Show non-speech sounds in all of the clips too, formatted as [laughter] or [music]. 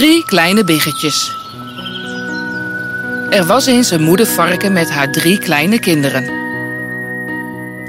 Drie kleine biggetjes. Er was eens een moeder varken met haar drie kleine kinderen.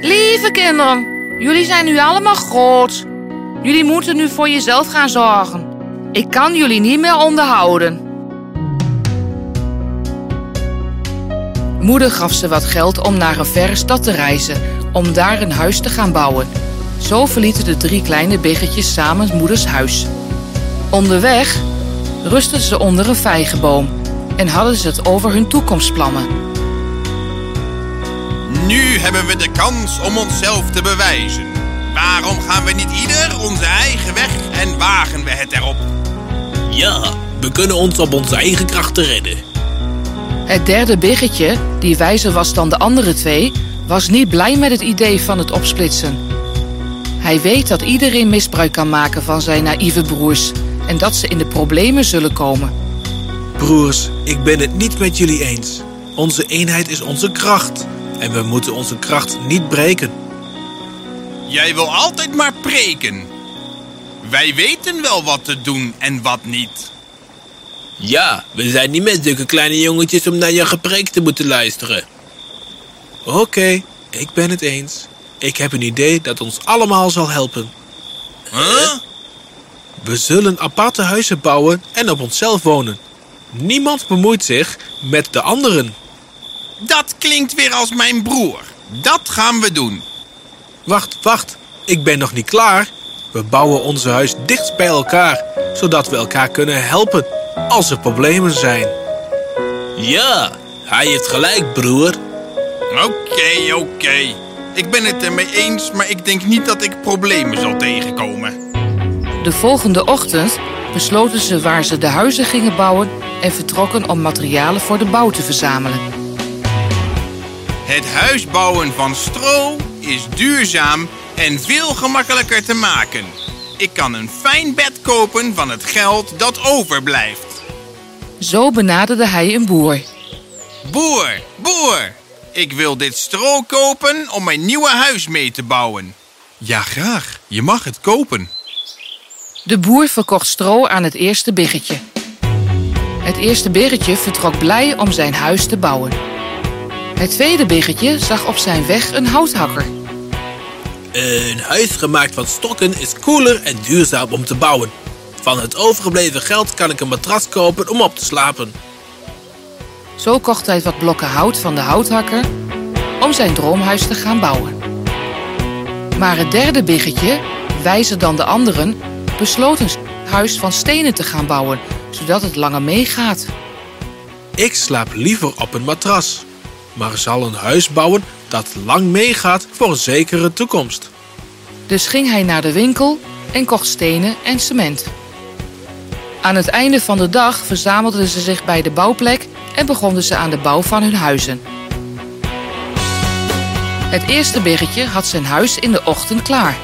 Lieve kinderen, jullie zijn nu allemaal groot. Jullie moeten nu voor jezelf gaan zorgen. Ik kan jullie niet meer onderhouden. Moeder gaf ze wat geld om naar een verre stad te reizen, om daar een huis te gaan bouwen. Zo verlieten de drie kleine biggetjes samen moeders huis. Onderweg rustten ze onder een vijgenboom en hadden ze het over hun toekomstplannen. Nu hebben we de kans om onszelf te bewijzen. Waarom gaan we niet ieder onze eigen weg en wagen we het erop? Ja, we kunnen ons op onze eigen krachten redden. Het derde biggetje, die wijzer was dan de andere twee, was niet blij met het idee van het opsplitsen. Hij weet dat iedereen misbruik kan maken van zijn naïeve broers en dat ze in de problemen zullen komen. Broers, ik ben het niet met jullie eens. Onze eenheid is onze kracht. En we moeten onze kracht niet breken. Jij wil altijd maar preken. Wij weten wel wat te doen en wat niet. Ja, we zijn niet met zulke kleine jongetjes om naar je gepreek te moeten luisteren. Oké, ik ben het eens. Ik heb een idee dat ons allemaal zal helpen. Huh? We zullen aparte huizen bouwen en op onszelf wonen. Niemand bemoeit zich met de anderen. Dat klinkt weer als mijn broer. Dat gaan we doen. Wacht, wacht. Ik ben nog niet klaar. We bouwen onze huis dicht bij elkaar, zodat we elkaar kunnen helpen als er problemen zijn. Ja, hij heeft gelijk, broer. Oké, oké. Ik ben het ermee eens, maar ik denk niet dat ik problemen zal tegenkomen. De volgende ochtend besloten ze waar ze de huizen gingen bouwen en vertrokken om materialen voor de bouw te verzamelen. Het huisbouwen van stro is duurzaam en veel gemakkelijker te maken. Ik kan een fijn bed kopen van het geld dat overblijft. Zo benaderde hij een boer. Boer, boer, ik wil dit stro kopen om mijn nieuwe huis mee te bouwen. Ja, graag. Je mag het kopen. De boer verkocht stro aan het eerste biggetje. Het eerste biggetje vertrok blij om zijn huis te bouwen. Het tweede biggetje zag op zijn weg een houthakker. Een huis gemaakt van stokken is koeler en duurzaam om te bouwen. Van het overgebleven geld kan ik een matras kopen om op te slapen. Zo kocht hij wat blokken hout van de houthakker om zijn droomhuis te gaan bouwen. Maar het derde biggetje, wijzer dan de anderen, besloot een huis van stenen te gaan bouwen, zodat het langer meegaat. Ik slaap liever op een matras, maar zal een huis bouwen dat lang meegaat voor een zekere toekomst. Dus ging hij naar de winkel en kocht stenen en cement. Aan het einde van de dag verzamelden ze zich bij de bouwplek en begonnen ze aan de bouw van hun huizen. Het eerste biggetje had zijn huis in de ochtend klaar.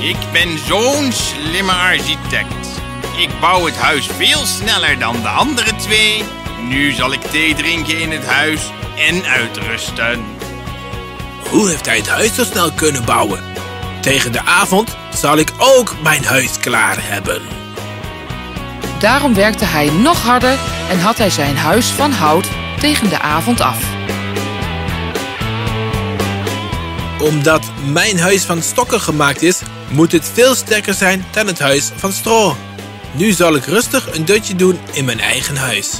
Ik ben zo'n slimme architect. Ik bouw het huis veel sneller dan de andere twee. Nu zal ik thee drinken in het huis en uitrusten. Hoe heeft hij het huis zo snel kunnen bouwen? Tegen de avond zal ik ook mijn huis klaar hebben. Daarom werkte hij nog harder en had hij zijn huis van hout tegen de avond af. Omdat mijn huis van stokken gemaakt is, moet het veel sterker zijn dan het huis van stro. Nu zal ik rustig een dutje doen in mijn eigen huis.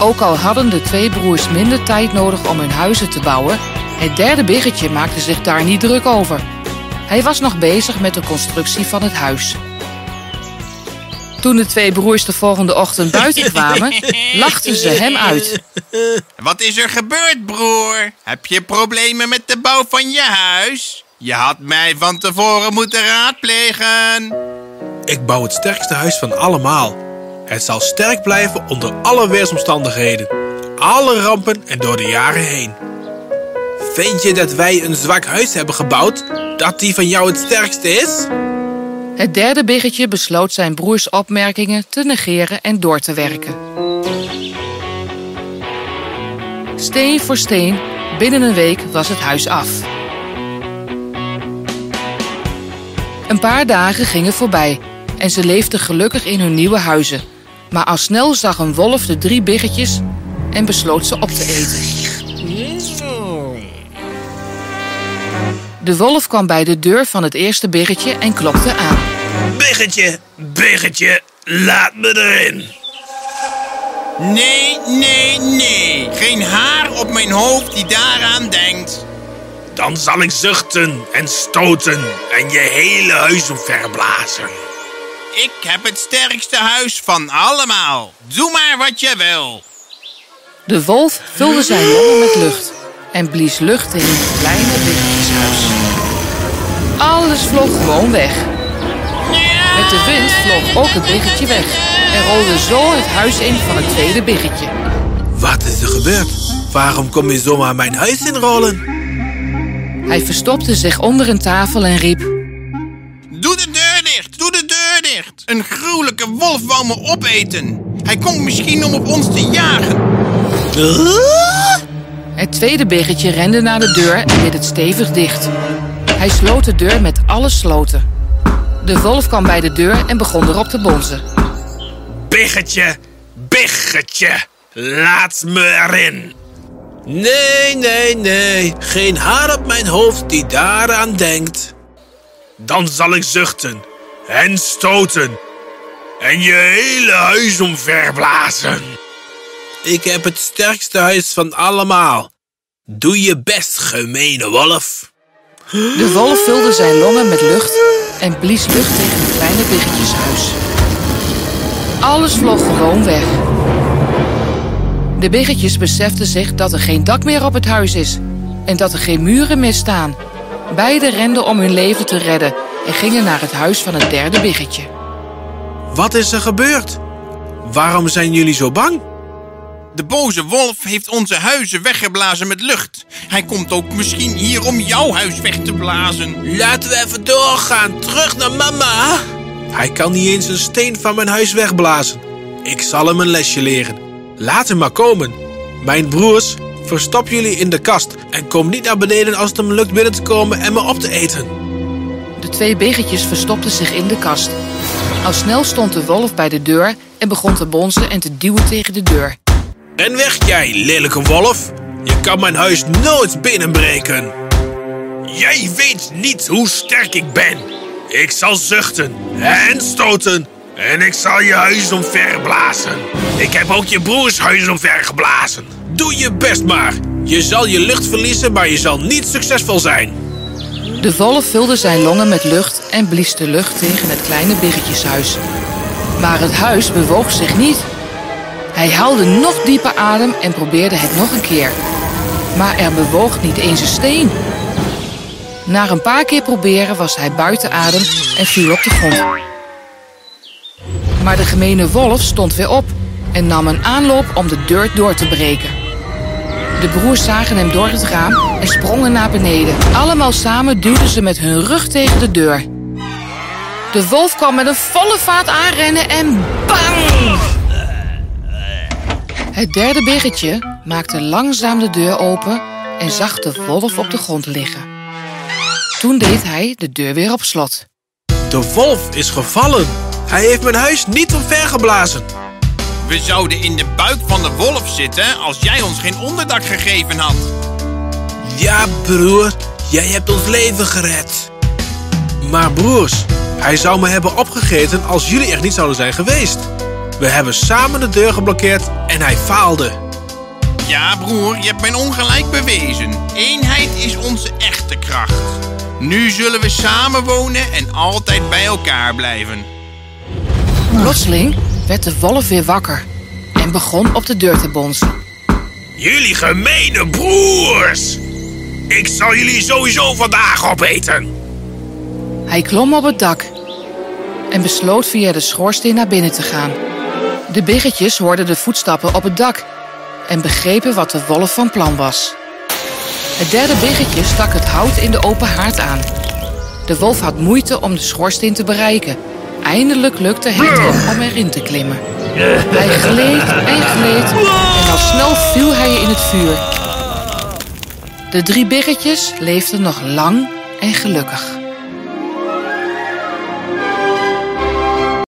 Ook al hadden de twee broers minder tijd nodig om hun huizen te bouwen, het derde biggetje maakte zich daar niet druk over. Hij was nog bezig met de constructie van het huis. Toen de twee broers de volgende ochtend buiten kwamen, [laughs] lachten ze hem uit. Wat is er gebeurd, broer? Heb je problemen met de bouw van je huis? Je had mij van tevoren moeten raadplegen. Ik bouw het sterkste huis van allemaal. Het zal sterk blijven onder alle weersomstandigheden, alle rampen en door de jaren heen. Vind je dat wij een zwak huis hebben gebouwd, dat die van jou het sterkste is? Het derde biggetje besloot zijn broers opmerkingen te negeren en door te werken. Steen voor steen, binnen een week was het huis af. Een paar dagen gingen voorbij, en ze leefden gelukkig in hun nieuwe huizen. Maar al snel zag een wolf de drie biggetjes en besloot ze op te eten. De wolf kwam bij de deur van het eerste biggetje en klopte aan. Biggetje, biggetje, laat me erin. Nee, nee, nee. Geen haar op mijn hoofd die daaraan denkt. Dan zal ik zuchten en stoten en je hele huis omverblazen. Ik heb het sterkste huis van allemaal. Doe maar wat je wil. De wolf vulde zijn longen met lucht en blies lucht in het kleine biggetjeshuis. Alles vloog gewoon weg. Met de wind vloog ook het biggetje weg en rolde zo het huis in van het tweede biggetje. Wat is er gebeurd? Waarom kom je zomaar mijn huis inrollen? Hij verstopte zich onder een tafel en riep... Doe de deur dicht, doe de deur dicht. Een gruwelijke wolf wou me opeten. Hij komt misschien om op ons te jagen. Het tweede biggetje rende naar de deur en deed het stevig dicht. Hij sloot de deur met alle sloten. De wolf kwam bij de deur en begon erop te bonzen. Biggetje, biggetje, laat me erin. Nee, nee, nee, geen haar op mijn hoofd die daaraan denkt. Dan zal ik zuchten en stoten en je hele huis omverblazen. Ik heb het sterkste huis van allemaal. Doe je best, gemene wolf. De wolf vulde zijn longen met lucht en blies lucht tegen het kleine biggetjeshuis. Alles vloog gewoon weg. De biggetjes beseften zich dat er geen dak meer op het huis is en dat er geen muren meer staan. Beiden renden om hun leven te redden en gingen naar het huis van het derde biggetje. Wat is er gebeurd? Waarom zijn jullie zo bang? De boze wolf heeft onze huizen weggeblazen met lucht. Hij komt ook misschien hier om jouw huis weg te blazen. Laten we even doorgaan, terug naar mama. Hij kan niet eens een steen van mijn huis wegblazen. Ik zal hem een lesje leren. Laat hem maar komen. Mijn broers, verstop jullie in de kast en kom niet naar beneden als het hem lukt binnen te komen en me op te eten. De twee biggetjes verstopten zich in de kast. Al snel stond de wolf bij de deur en begon te bonzen en te duwen tegen de deur. En weg jij, lelijke wolf. Je kan mijn huis nooit binnenbreken. Jij weet niet hoe sterk ik ben. Ik zal zuchten en stoten en ik zal je huis omverblazen. Ik heb ook je broers huis omvergeblazen. Doe je best maar. Je zal je lucht verliezen, maar je zal niet succesvol zijn. De wolf vulde zijn longen met lucht en blies de lucht tegen het kleine biggetjeshuis. Maar het huis bewoog zich niet. Hij haalde nog dieper adem en probeerde het nog een keer. Maar er bewoog niet eens een steen. Na een paar keer proberen was hij buiten adem en viel op de grond. Maar de gemene wolf stond weer op en nam een aanloop om de deur door te breken. De broers zagen hem door het raam en sprongen naar beneden. Allemaal samen duwden ze met hun rug tegen de deur. De wolf kwam met een volle vaart aanrennen en bang! Het derde biggetje maakte langzaam de deur open en zag de wolf op de grond liggen. Toen deed hij de deur weer op slot. De wolf is gevallen. Hij heeft mijn huis niet omvergeblazen. We zouden in de buik van de wolf zitten als jij ons geen onderdak gegeven had. Ja, broer, jij hebt ons leven gered. Maar broers, hij zou me hebben opgegeten als jullie er niet zouden zijn geweest. We hebben samen de deur geblokkeerd en hij faalde. Ja, broer, je hebt mijn ongelijk bewezen. Eenheid is onze echte kracht. Nu zullen we samen wonen en altijd bij elkaar blijven. Plotseling werd de wolf weer wakker en begon op de deur te bonzen. Jullie gemene broers! Ik zal jullie sowieso vandaag opeten. Hij klom op het dak en besloot via de schoorsteen naar binnen te gaan. De biggetjes hoorden de voetstappen op het dak en begrepen wat de wolf van plan was. Het derde biggetje stak het hout in de open haard aan. De wolf had moeite om de schoorsteen te bereiken. Eindelijk lukte het hem om erin te klimmen. Hij gleed en gleed en al snel viel hij in het vuur. De drie biggetjes leefden nog lang en gelukkig.